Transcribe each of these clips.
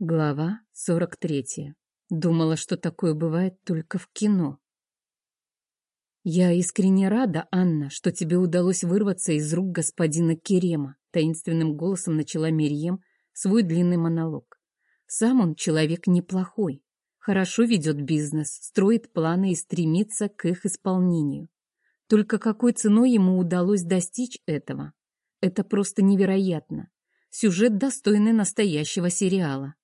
Глава 43. Думала, что такое бывает только в кино. «Я искренне рада, Анна, что тебе удалось вырваться из рук господина Керема», таинственным голосом начала Мерьем свой длинный монолог. «Сам он человек неплохой, хорошо ведет бизнес, строит планы и стремится к их исполнению. Только какой ценой ему удалось достичь этого? Это просто невероятно. Сюжет достойный настоящего сериала.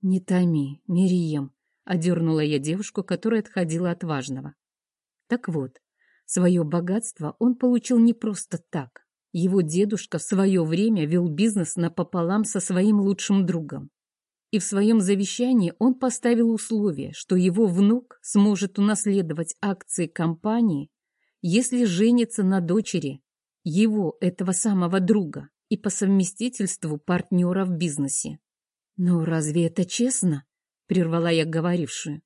«Не томи, Мирием», — одернула я девушку, которая отходила от важного. Так вот, свое богатство он получил не просто так. Его дедушка в свое время вел бизнес напополам со своим лучшим другом. И в своем завещании он поставил условие, что его внук сможет унаследовать акции компании, если женится на дочери его, этого самого друга, и по совместительству партнера в бизнесе. «Но разве это честно?» — прервала я говорившую.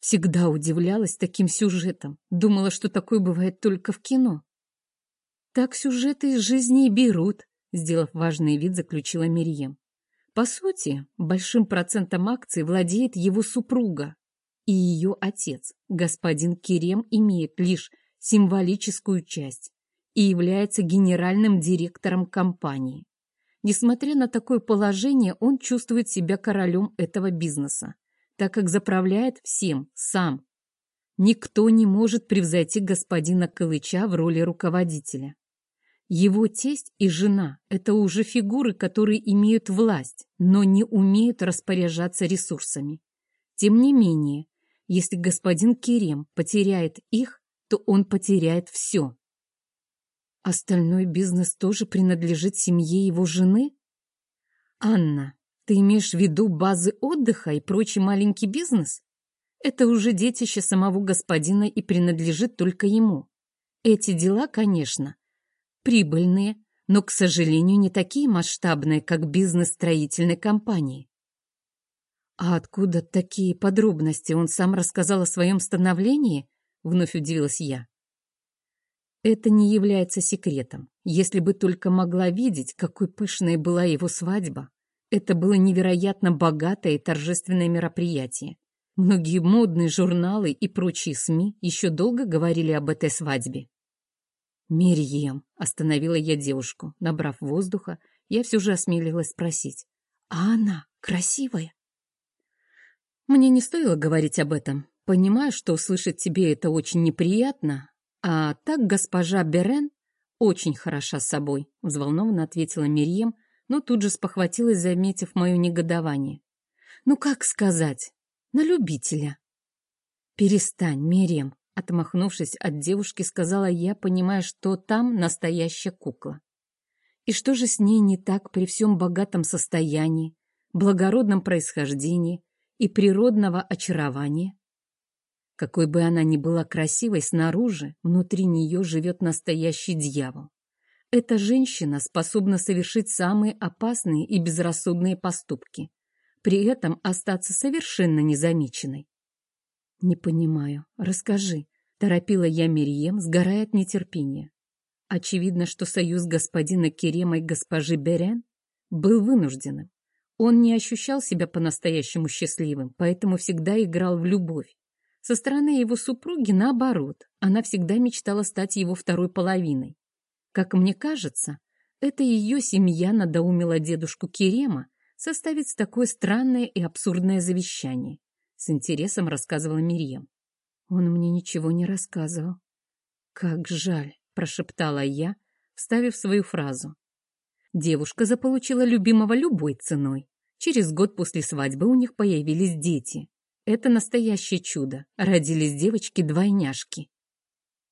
Всегда удивлялась таким сюжетом. Думала, что такое бывает только в кино. «Так сюжеты из жизни и берут», — сделав важный вид, заключила Мирьем. «По сути, большим процентом акций владеет его супруга, и ее отец, господин Керем, имеет лишь символическую часть и является генеральным директором компании. Несмотря на такое положение, он чувствует себя королем этого бизнеса, так как заправляет всем сам. Никто не может превзойти господина Калыча в роли руководителя. Его тесть и жена – это уже фигуры, которые имеют власть, но не умеют распоряжаться ресурсами. Тем не менее, если господин Керем потеряет их, то он потеряет все. Остальной бизнес тоже принадлежит семье его жены? Анна, ты имеешь в виду базы отдыха и прочий маленький бизнес? Это уже детище самого господина и принадлежит только ему. Эти дела, конечно, прибыльные, но, к сожалению, не такие масштабные, как бизнес строительной компании. А откуда такие подробности? Он сам рассказал о своем становлении? Вновь удивилась я. Это не является секретом. Если бы только могла видеть, какой пышной была его свадьба. Это было невероятно богатое и торжественное мероприятие. Многие модные журналы и прочие СМИ еще долго говорили об этой свадьбе. «Мерьем», — остановила я девушку. Набрав воздуха, я все же осмелилась спросить. «А она красивая?» Мне не стоило говорить об этом. Понимаю, что услышать тебе это очень неприятно, «А так госпожа Берен очень хороша собой», — взволнованно ответила Мирьем, но тут же спохватилась, заметив мое негодование. «Ну как сказать? На любителя». «Перестань, Мирьем», — отмахнувшись от девушки, сказала я, понимая, что там настоящая кукла. И что же с ней не так при всем богатом состоянии, благородном происхождении и природного очарования? Какой бы она ни была красивой снаружи, внутри нее живет настоящий дьявол. Эта женщина способна совершить самые опасные и безрассудные поступки, при этом остаться совершенно незамеченной. «Не понимаю. Расскажи», — торопила я Мирием, сгорая от нетерпения. Очевидно, что союз господина Керема и госпожи Берен был вынужденным. Он не ощущал себя по-настоящему счастливым, поэтому всегда играл в любовь. Со стороны его супруги, наоборот, она всегда мечтала стать его второй половиной. Как мне кажется, это ее семья надоумила дедушку Керема составить такое странное и абсурдное завещание. С интересом рассказывала Мирьем. Он мне ничего не рассказывал. «Как жаль», — прошептала я, вставив свою фразу. Девушка заполучила любимого любой ценой. Через год после свадьбы у них появились дети. Это настоящее чудо. Родились девочки-двойняшки.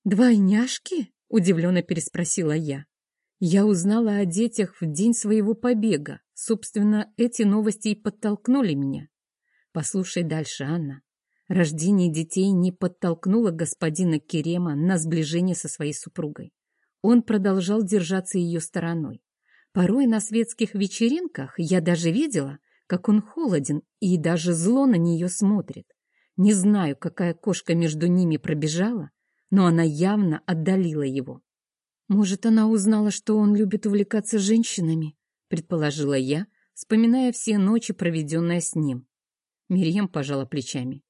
«Двойняшки?» — удивленно переспросила я. Я узнала о детях в день своего побега. Собственно, эти новости и подтолкнули меня. Послушай дальше, Анна. Рождение детей не подтолкнуло господина Керема на сближение со своей супругой. Он продолжал держаться ее стороной. Порой на светских вечеринках я даже видела, как он холоден и даже зло на нее смотрит. Не знаю, какая кошка между ними пробежала, но она явно отдалила его. Может, она узнала, что он любит увлекаться женщинами, предположила я, вспоминая все ночи, проведенные с ним. Мирьям пожала плечами.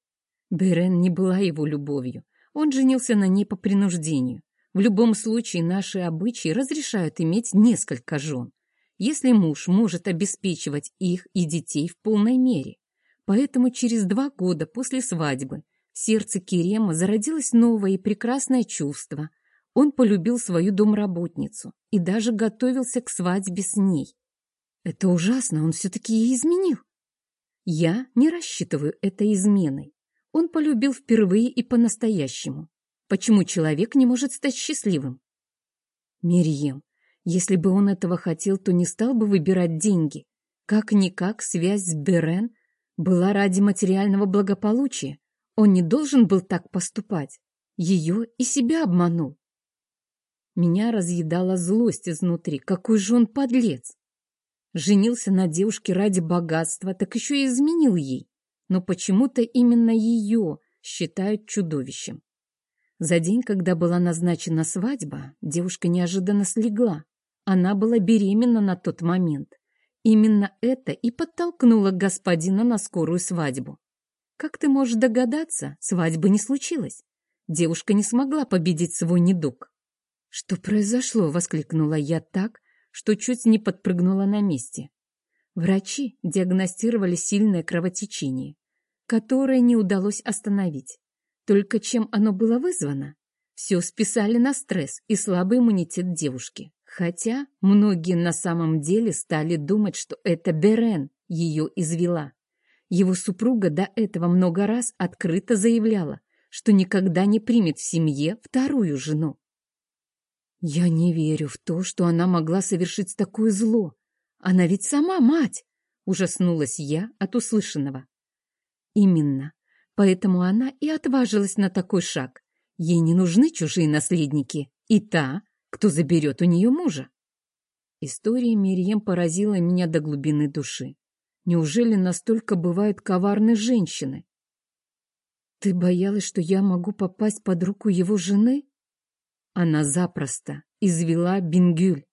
Берен не была его любовью. Он женился на ней по принуждению. В любом случае наши обычаи разрешают иметь несколько жен, если муж может обеспечивать их и детей в полной мере. Поэтому через два года после свадьбы в сердце Керема зародилось новое и прекрасное чувство. Он полюбил свою домработницу и даже готовился к свадьбе с ней. Это ужасно, он все-таки ей изменил. Я не рассчитываю это изменой. Он полюбил впервые и по-настоящему. Почему человек не может стать счастливым? Мирьем, если бы он этого хотел, то не стал бы выбирать деньги. Как-никак связь с Берен была ради материального благополучия. Он не должен был так поступать. Ее и себя обманул. Меня разъедала злость изнутри. Какой же он подлец! Женился на девушке ради богатства, так еще и изменил ей. Но почему-то именно ее считают чудовищем. За день, когда была назначена свадьба, девушка неожиданно слегла. Она была беременна на тот момент. Именно это и подтолкнуло господина на скорую свадьбу. Как ты можешь догадаться, свадьбы не случилось. Девушка не смогла победить свой недуг. «Что произошло?» — воскликнула я так, что чуть не подпрыгнула на месте. Врачи диагностировали сильное кровотечение, которое не удалось остановить. Только чем оно было вызвано? Все списали на стресс и слабый иммунитет девушки. Хотя многие на самом деле стали думать, что это Берен ее извела. Его супруга до этого много раз открыто заявляла, что никогда не примет в семье вторую жену. Я не верю в то, что она могла совершить такое зло. Она ведь сама мать! Ужаснулась я от услышанного. Именно. Поэтому она и отважилась на такой шаг. Ей не нужны чужие наследники. И та, кто заберет у нее мужа. История Мирьем поразила меня до глубины души. Неужели настолько бывают коварны женщины? Ты боялась, что я могу попасть под руку его жены? Она запросто извела Бингюль.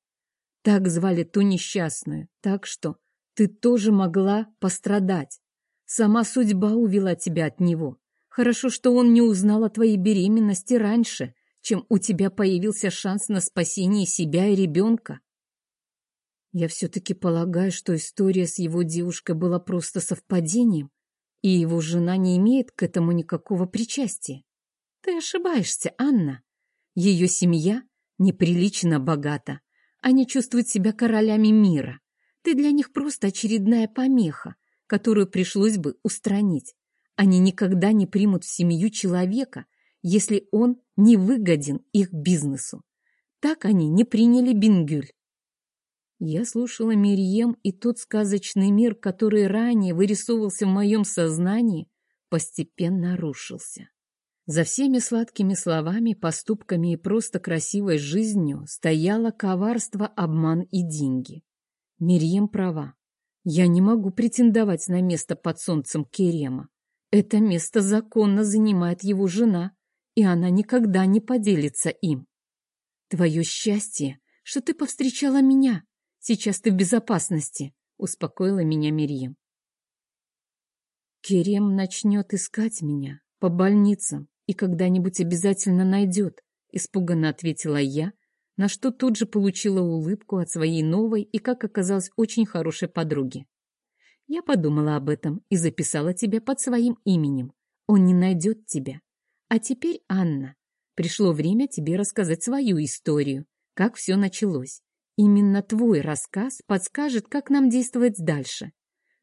Так звали ту несчастную, так что ты тоже могла пострадать. Сама судьба увела тебя от него. Хорошо, что он не узнал о твоей беременности раньше, чем у тебя появился шанс на спасение себя и ребенка. Я все-таки полагаю, что история с его девушкой была просто совпадением, и его жена не имеет к этому никакого причастия. Ты ошибаешься, Анна. Ее семья неприлично богата. Они чувствуют себя королями мира. Ты для них просто очередная помеха, которую пришлось бы устранить. Они никогда не примут в семью человека, если он не выгоден их бизнесу. Так они не приняли Бингюль. Я слушала Мирьем, и тот сказочный мир, который ранее вырисовывался в моем сознании, постепенно рушился. За всеми сладкими словами, поступками и просто красивой жизнью стояло коварство, обман и деньги. Мирьем права. Я не могу претендовать на место под солнцем Керема. Это место законно занимает его жена, и она никогда не поделится им. Твое счастье, что ты повстречала меня. Сейчас ты в безопасности, успокоила меня Мирьем. Керем начнет искать меня по больницам и когда-нибудь обязательно найдет, испуганно ответила я, на что тут же получила улыбку от своей новой и, как оказалось, очень хорошей подруги. Я подумала об этом и записала тебя под своим именем. Он не найдет тебя. А теперь, Анна, пришло время тебе рассказать свою историю, как все началось. Именно твой рассказ подскажет, как нам действовать дальше.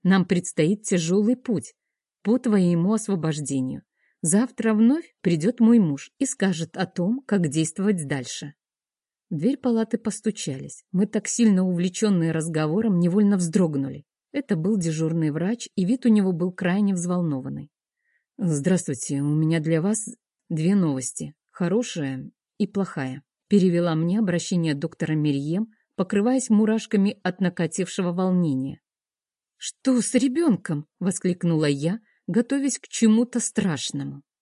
Нам предстоит тяжелый путь по твоему освобождению. Завтра вновь придет мой муж и скажет о том, как действовать дальше. В дверь палаты постучались. Мы так сильно увлеченные разговором невольно вздрогнули. Это был дежурный врач, и вид у него был крайне взволнованный. «Здравствуйте, у меня для вас две новости, хорошая и плохая», перевела мне обращение доктора Мерьем, покрываясь мурашками от накатившего волнения. «Что с ребенком?» — воскликнула я, готовясь к чему-то страшному.